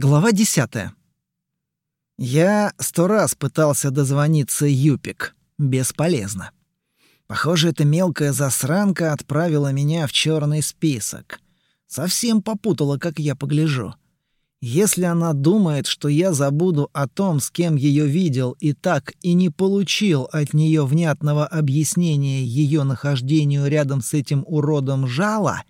Глава десятая. Я сто раз пытался дозвониться Юпик. Бесполезно. Похоже, эта мелкая засранка отправила меня в черный список. Совсем попутала, как я погляжу. Если она думает, что я забуду о том, с кем ее видел, и так и не получил от нее внятного объяснения ее нахождению рядом с этим уродом жала,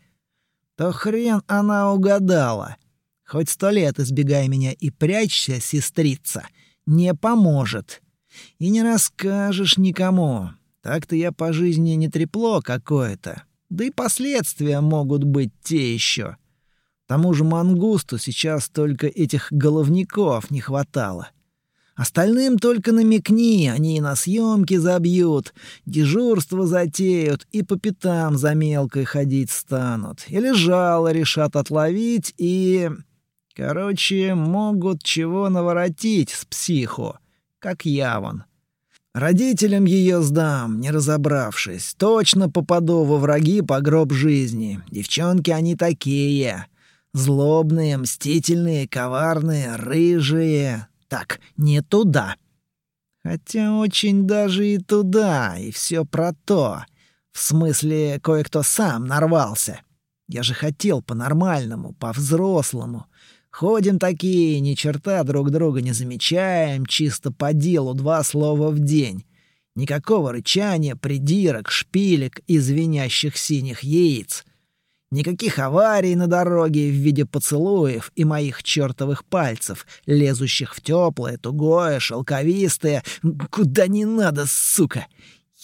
то хрен она угадала — Хоть сто лет избегай меня и прячься, сестрица, не поможет. И не расскажешь никому. Так-то я по жизни не трепло какое-то. Да и последствия могут быть те еще. Тому же мангусту сейчас только этих головников не хватало. Остальным только намекни, они и на съемки забьют, дежурство затеют и по пятам за мелкой ходить станут. Или жало решат отловить и... Короче, могут чего наворотить с психу, как я вон. Родителям ее сдам, не разобравшись. Точно попаду во враги по гроб жизни. Девчонки они такие. Злобные, мстительные, коварные, рыжие. Так, не туда. Хотя очень даже и туда, и все про то. В смысле, кое-кто сам нарвался. Я же хотел по-нормальному, по-взрослому. Ходим такие, ни черта друг друга не замечаем, чисто по делу два слова в день. Никакого рычания, придирок, шпилек и звенящих синих яиц. Никаких аварий на дороге в виде поцелуев и моих чертовых пальцев, лезущих в теплое, тугое, шелковистое. Куда не надо, сука!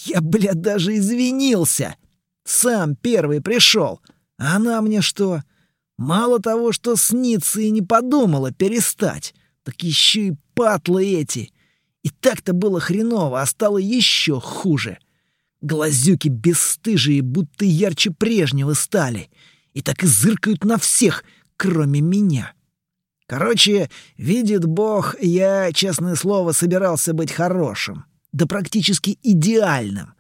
Я, бля, даже извинился! Сам первый пришел. А она мне что? Мало того, что снится и не подумала перестать, так еще и патлы эти. И так-то было хреново, а стало еще хуже. Глазюки бесстыжие, будто ярче прежнего стали. И так и зыркают на всех, кроме меня. Короче, видит Бог, я, честное слово, собирался быть хорошим. Да практически идеальным.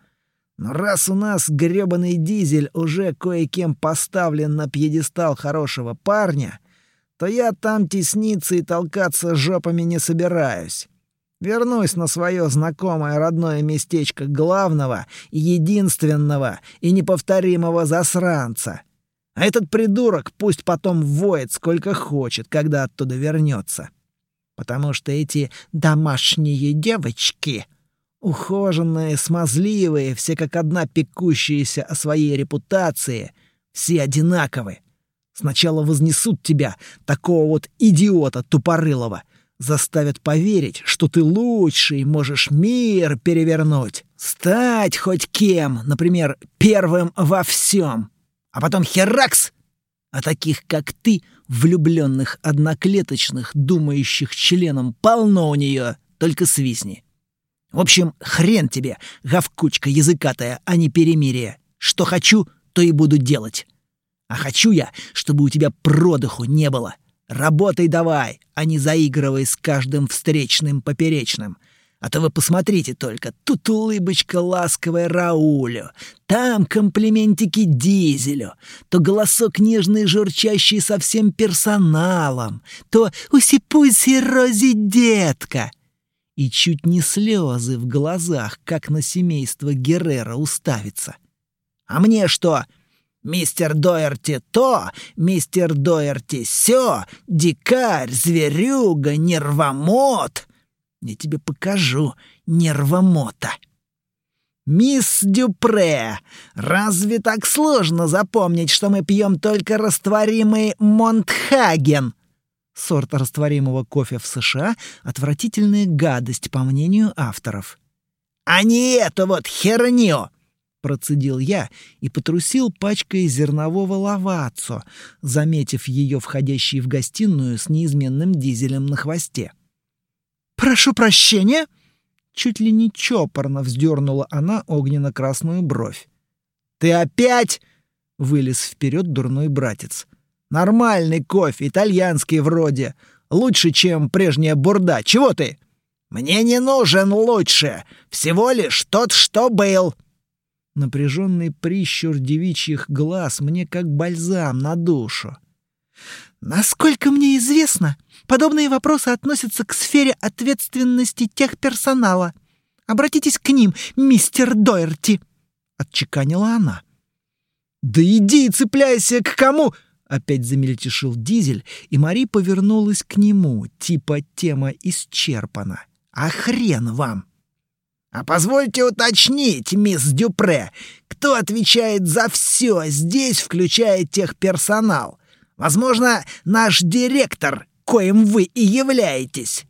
Но раз у нас грёбаный дизель уже кое-кем поставлен на пьедестал хорошего парня, то я там тесниться и толкаться жопами не собираюсь. Вернусь на свое знакомое родное местечко главного, единственного и неповторимого засранца. А этот придурок пусть потом воет сколько хочет, когда оттуда вернется. Потому что эти домашние девочки Ухоженные, смазливые, все как одна пекущиеся о своей репутации, все одинаковы. Сначала вознесут тебя, такого вот идиота тупорылого, заставят поверить, что ты лучший, можешь мир перевернуть, стать хоть кем, например, первым во всем. А потом херакс! А таких, как ты, влюбленных одноклеточных, думающих членом, полно у нее, только свистни. В общем, хрен тебе, говкучка языкатая, а не перемирие. Что хочу, то и буду делать. А хочу я, чтобы у тебя продыху не было. Работай давай, а не заигрывай с каждым встречным поперечным. А то вы посмотрите только, тут улыбочка ласковая Раулю, там комплиментики Дизелю, то голосок нежный журчащий со всем персоналом, то «Усипуйся, Рози, детка!» И чуть не слезы в глазах, как на семейство Геррера уставится. «А мне что? Мистер Доерти то, мистер Доерти сё, дикарь, зверюга, нервомот!» Я тебе покажу нервомота. «Мисс Дюпре, разве так сложно запомнить, что мы пьем только растворимый Монтхаген?» Сорт растворимого кофе в США — отвратительная гадость, по мнению авторов. «А не эту вот херню!» — процедил я и потрусил пачкой зернового лавацо, заметив ее входящей в гостиную с неизменным дизелем на хвосте. «Прошу прощения!» Чуть ли не чопорно вздернула она огненно-красную бровь. «Ты опять?» — вылез вперед дурной братец. Нормальный кофе, итальянский вроде. Лучше, чем прежняя бурда. Чего ты? Мне не нужен лучше. Всего лишь тот, что был. Напряженный прищур девичьих глаз мне как бальзам на душу. Насколько мне известно, подобные вопросы относятся к сфере ответственности техперсонала. Обратитесь к ним, мистер Дойерти, — отчеканила она. «Да иди цепляйся к кому!» Опять замельтешил дизель, и Мари повернулась к нему, типа тема исчерпана. «А хрен вам!» «А позвольте уточнить, мисс Дюпре, кто отвечает за все здесь, включая техперсонал? Возможно, наш директор, коим вы и являетесь.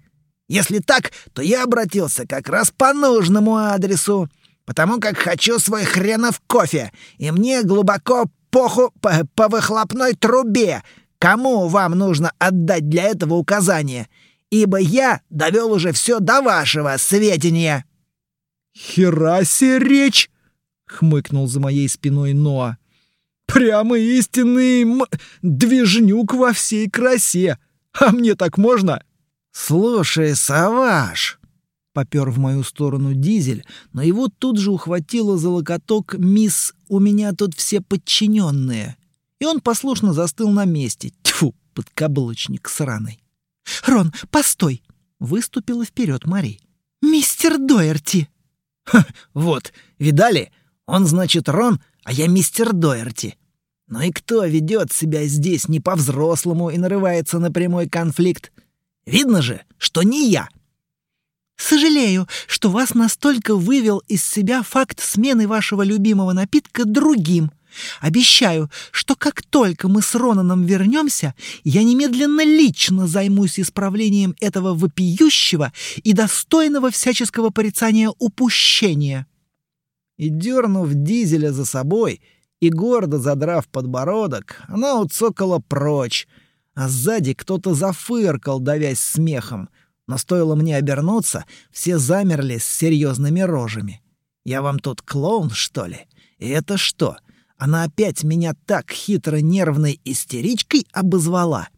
Если так, то я обратился как раз по нужному адресу, потому как хочу свой хренов кофе, и мне глубоко поху по, по выхлопной трубе, кому вам нужно отдать для этого указание, ибо я довел уже все до вашего сведения». «Херасе речь!» — хмыкнул за моей спиной Ноа. «Прямо истинный м... движнюк во всей красе! А мне так можно?» «Слушай, Саваш!» Попер в мою сторону дизель, но его тут же ухватила за локоток мисс «У меня тут все подчиненные». И он послушно застыл на месте. Тьфу, подкаблучник сраный. «Рон, постой!» — выступила вперед Мари. «Мистер Дойерти!» Ха, вот, видали? Он, значит, Рон, а я мистер Дойерти. Ну и кто ведет себя здесь не по-взрослому и нарывается на прямой конфликт? Видно же, что не я. Сожалею, что вас настолько вывел из себя факт смены вашего любимого напитка другим. Обещаю, что как только мы с Ронаном вернемся, я немедленно лично займусь исправлением этого вопиющего и достойного всяческого порицания упущения. И дернув дизеля за собой и гордо задрав подбородок, она уцокала прочь, а сзади кто-то зафыркал, давясь смехом, но стоило мне обернуться, все замерли с серьезными рожами. «Я вам тут клоун, что ли? И это что?» Она опять меня так хитро нервной истеричкой обозвала.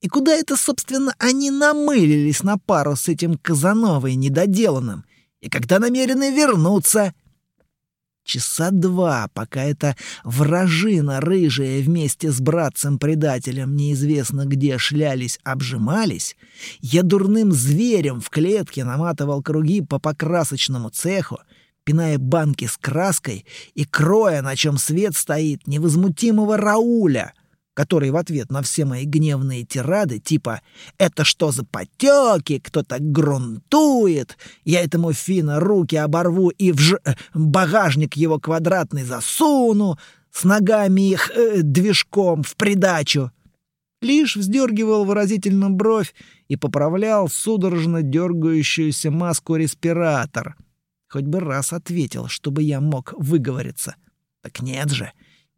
И куда это, собственно, они намылились на пару с этим Казановой недоделанным? И когда намерены вернуться? Часа два, пока эта вражина рыжая вместе с братцем-предателем неизвестно где шлялись, обжимались, я дурным зверем в клетке наматывал круги по покрасочному цеху, пиная банки с краской и кроя, на чем свет стоит, невозмутимого Рауля, который в ответ на все мои гневные тирады типа «Это что за потеки? Кто так грунтует? Я этому Фина руки оборву и в ж... Э, багажник его квадратный засуну, с ногами их э, движком в придачу». Лишь вздергивал выразительно бровь и поправлял судорожно дергающуюся маску респиратор — Хоть бы раз ответил, чтобы я мог выговориться. Так нет же.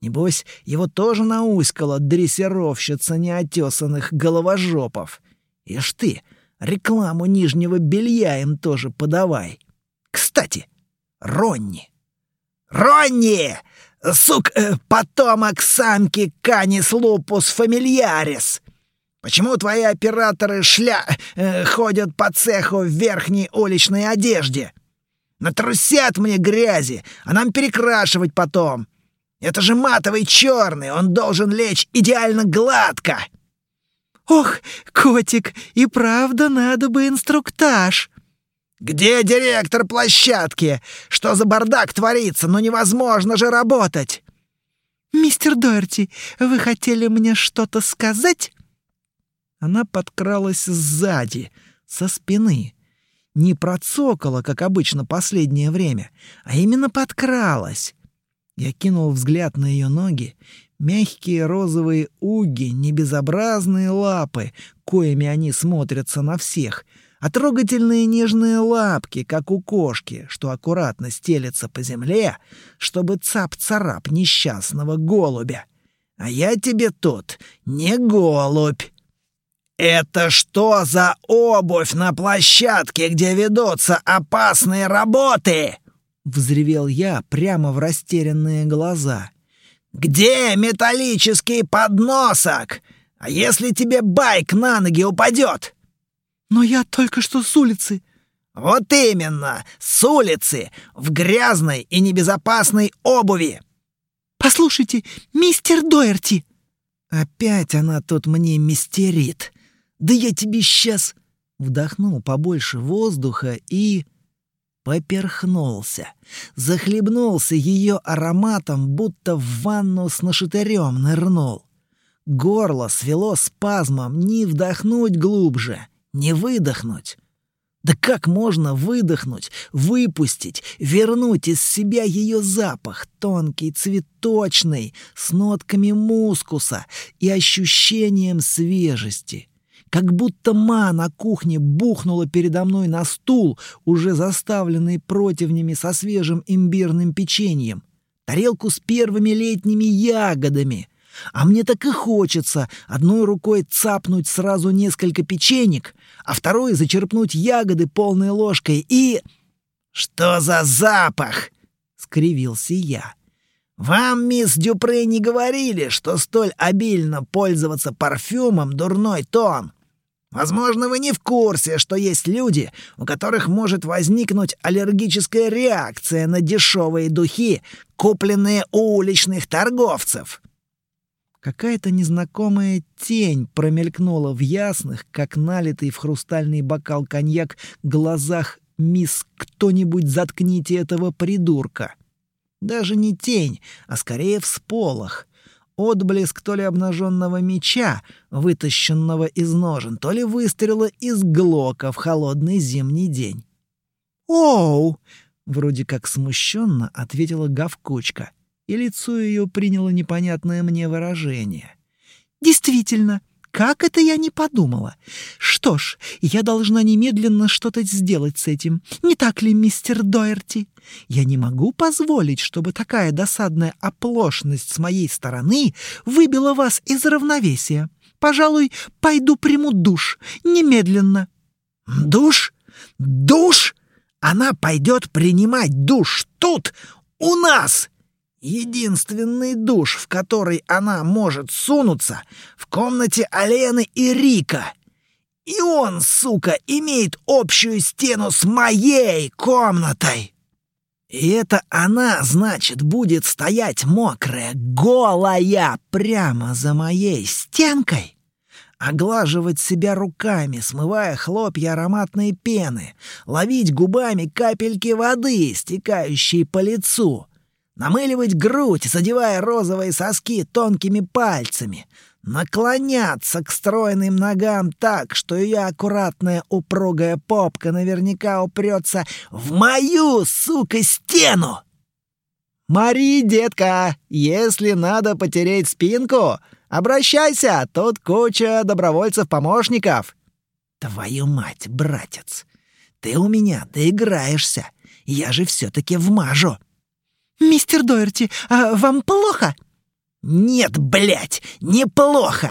Небось, его тоже науськала дрессировщица неотесанных головожопов. Ишь ты, рекламу нижнего белья им тоже подавай. Кстати, Ронни. Ронни! Сук, э, потомок самки Канис лупус фамильярис! Почему твои операторы шля... Э, ходят по цеху в верхней уличной одежде?» Натрусят мне грязи, а нам перекрашивать потом. Это же матовый черный, он должен лечь идеально гладко. Ох, котик, и правда надо бы инструктаж. Где директор площадки? Что за бардак творится? Ну невозможно же работать. Мистер Дорти, вы хотели мне что-то сказать? Она подкралась сзади, со спины не процокала, как обычно последнее время, а именно подкралась. Я кинул взгляд на ее ноги, мягкие розовые уги, небезобразные лапы, коими они смотрятся на всех, а трогательные нежные лапки, как у кошки, что аккуратно стелется по земле, чтобы цап-царап несчастного голубя. А я тебе тут не голубь. «Это что за обувь на площадке, где ведутся опасные работы?» — взревел я прямо в растерянные глаза. «Где металлический подносок? А если тебе байк на ноги упадет?» «Но я только что с улицы». «Вот именно, с улицы, в грязной и небезопасной обуви». «Послушайте, мистер Дойерти!» Опять она тут мне мистерит. Да я тебе сейчас...» Вдохнул побольше воздуха и... Поперхнулся. Захлебнулся ее ароматом, будто в ванну с нашатырем нырнул. Горло свело спазмом, не вдохнуть глубже, не выдохнуть. Да как можно выдохнуть, выпустить, вернуть из себя ее запах, тонкий, цветочный, с нотками мускуса и ощущением свежести? Как будто ма на кухне бухнула передо мной на стул, уже заставленный противнями со свежим имбирным печеньем. Тарелку с первыми летними ягодами — а мне так и хочется одной рукой цапнуть сразу несколько печенек, а второй зачерпнуть ягоды полной ложкой и... «Что за запах?» — скривился я. «Вам, мисс Дюпре, не говорили, что столь обильно пользоваться парфюмом — дурной тон. Возможно, вы не в курсе, что есть люди, у которых может возникнуть аллергическая реакция на дешевые духи, купленные у уличных торговцев». Какая-то незнакомая тень промелькнула в ясных, как налитый в хрустальный бокал коньяк, глазах «Мисс, кто-нибудь заткните этого придурка!» Даже не тень, а скорее всполох. Отблеск то ли обнаженного меча, вытащенного из ножен, то ли выстрела из глока в холодный зимний день. «Оу!» — вроде как смущенно ответила Гавкучка — и лицо ее приняло непонятное мне выражение. «Действительно, как это я не подумала? Что ж, я должна немедленно что-то сделать с этим. Не так ли, мистер Дойерти? Я не могу позволить, чтобы такая досадная оплошность с моей стороны выбила вас из равновесия. Пожалуй, пойду приму душ. Немедленно». «Душ? Душ? Она пойдет принимать душ тут, у нас!» Единственный душ, в который она может сунуться, в комнате Алены и Рика. И он, сука, имеет общую стену с моей комнатой. И это она, значит, будет стоять мокрая, голая, прямо за моей стенкой? Оглаживать себя руками, смывая хлопья ароматной пены, ловить губами капельки воды, стекающие по лицу — намыливать грудь, задевая розовые соски тонкими пальцами, наклоняться к стройным ногам так, что ее аккуратная упругая попка наверняка упрется в мою, сука, стену. «Мари, детка, если надо потереть спинку, обращайся, тут куча добровольцев-помощников». «Твою мать, братец, ты у меня доиграешься, я же все-таки вмажу». «Мистер Дойерти, а вам плохо?» «Нет, блядь, неплохо.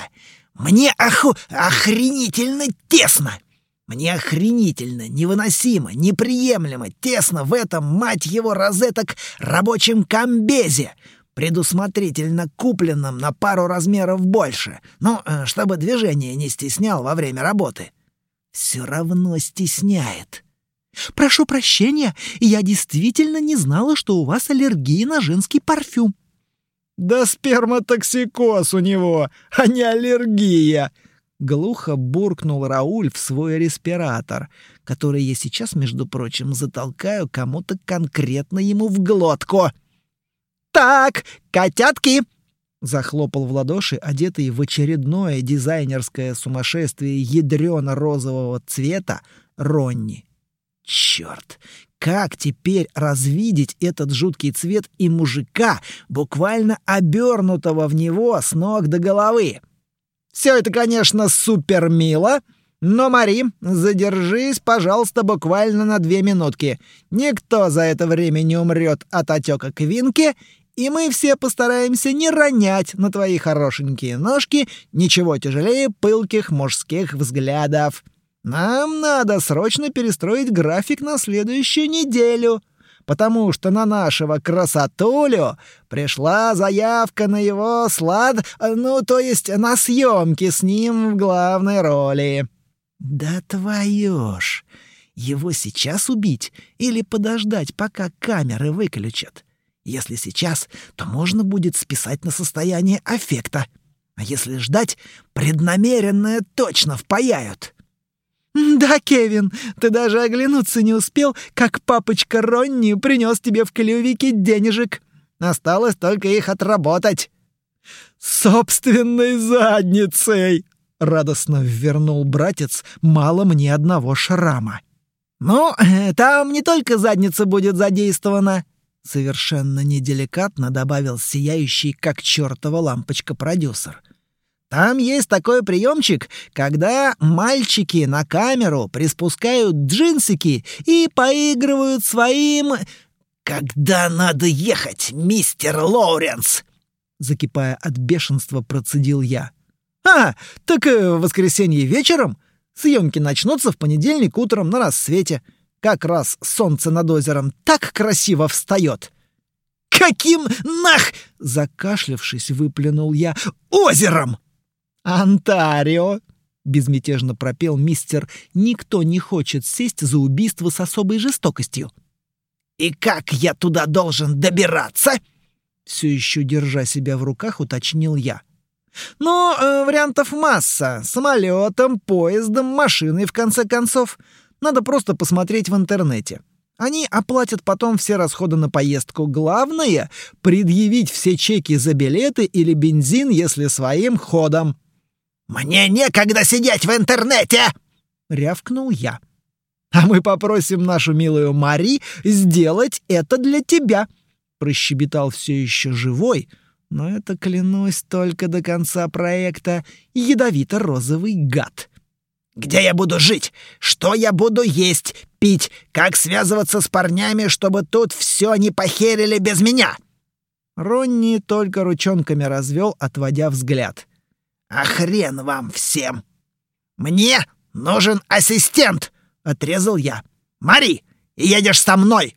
Мне оху... охренительно тесно. Мне охренительно, невыносимо, неприемлемо, тесно в этом, мать его, розеток, рабочем комбезе, предусмотрительно купленном на пару размеров больше, ну, э, чтобы движение не стеснял во время работы. Все равно стесняет. «Прошу прощения, я действительно не знала, что у вас аллергия на женский парфюм». «Да сперматоксикоз у него, а не аллергия!» Глухо буркнул Рауль в свой респиратор, который я сейчас, между прочим, затолкаю кому-то конкретно ему в глотку. «Так, котятки!» Захлопал в ладоши, одетый в очередное дизайнерское сумасшествие ядрёно-розового цвета Ронни. Черт! Как теперь развидеть этот жуткий цвет и мужика, буквально обернутого в него с ног до головы? Все это, конечно, супер мило, но, Мари, задержись, пожалуйста, буквально на две минутки. Никто за это время не умрет от отека квинки, и мы все постараемся не ронять на твои хорошенькие ножки ничего тяжелее пылких мужских взглядов. Нам надо срочно перестроить график на следующую неделю, потому что на нашего красотулю пришла заявка на его слад, ну, то есть на съемки с ним в главной роли. Да твою ж! Его сейчас убить или подождать, пока камеры выключат? Если сейчас, то можно будет списать на состояние аффекта. А если ждать, преднамеренное точно впаяют. «Да, Кевин, ты даже оглянуться не успел, как папочка Ронни принес тебе в клювике денежек. Осталось только их отработать». «Собственной задницей!» — радостно ввернул братец, мало мне одного шрама. «Ну, там не только задница будет задействована», — совершенно неделикатно добавил сияющий, как чертова лампочка, продюсер. «Там есть такой приемчик, когда мальчики на камеру приспускают джинсики и поигрывают своим... «Когда надо ехать, мистер Лоуренс?» Закипая от бешенства, процедил я. «А, так э, в воскресенье вечером? Съемки начнутся в понедельник утром на рассвете. Как раз солнце над озером так красиво встает. «Каким нах!» — закашлявшись, выплюнул я. «Озером!» «Онтарио!» — безмятежно пропел мистер «Никто не хочет сесть за убийство с особой жестокостью». «И как я туда должен добираться?» Все еще держа себя в руках, уточнил я. Ну, э, вариантов масса. Самолетом, поездом, машиной, в конце концов. Надо просто посмотреть в интернете. Они оплатят потом все расходы на поездку. Главное — предъявить все чеки за билеты или бензин, если своим ходом. «Мне некогда сидеть в интернете!» — рявкнул я. «А мы попросим нашу милую Мари сделать это для тебя», — прощебетал все еще живой — но это, клянусь, только до конца проекта ядовито-розовый гад. «Где я буду жить? Что я буду есть, пить? Как связываться с парнями, чтобы тут все не похерили без меня?» Ронни только ручонками развел, отводя взгляд. «А хрен вам всем! Мне нужен ассистент!» — отрезал я. «Мари, едешь со мной!»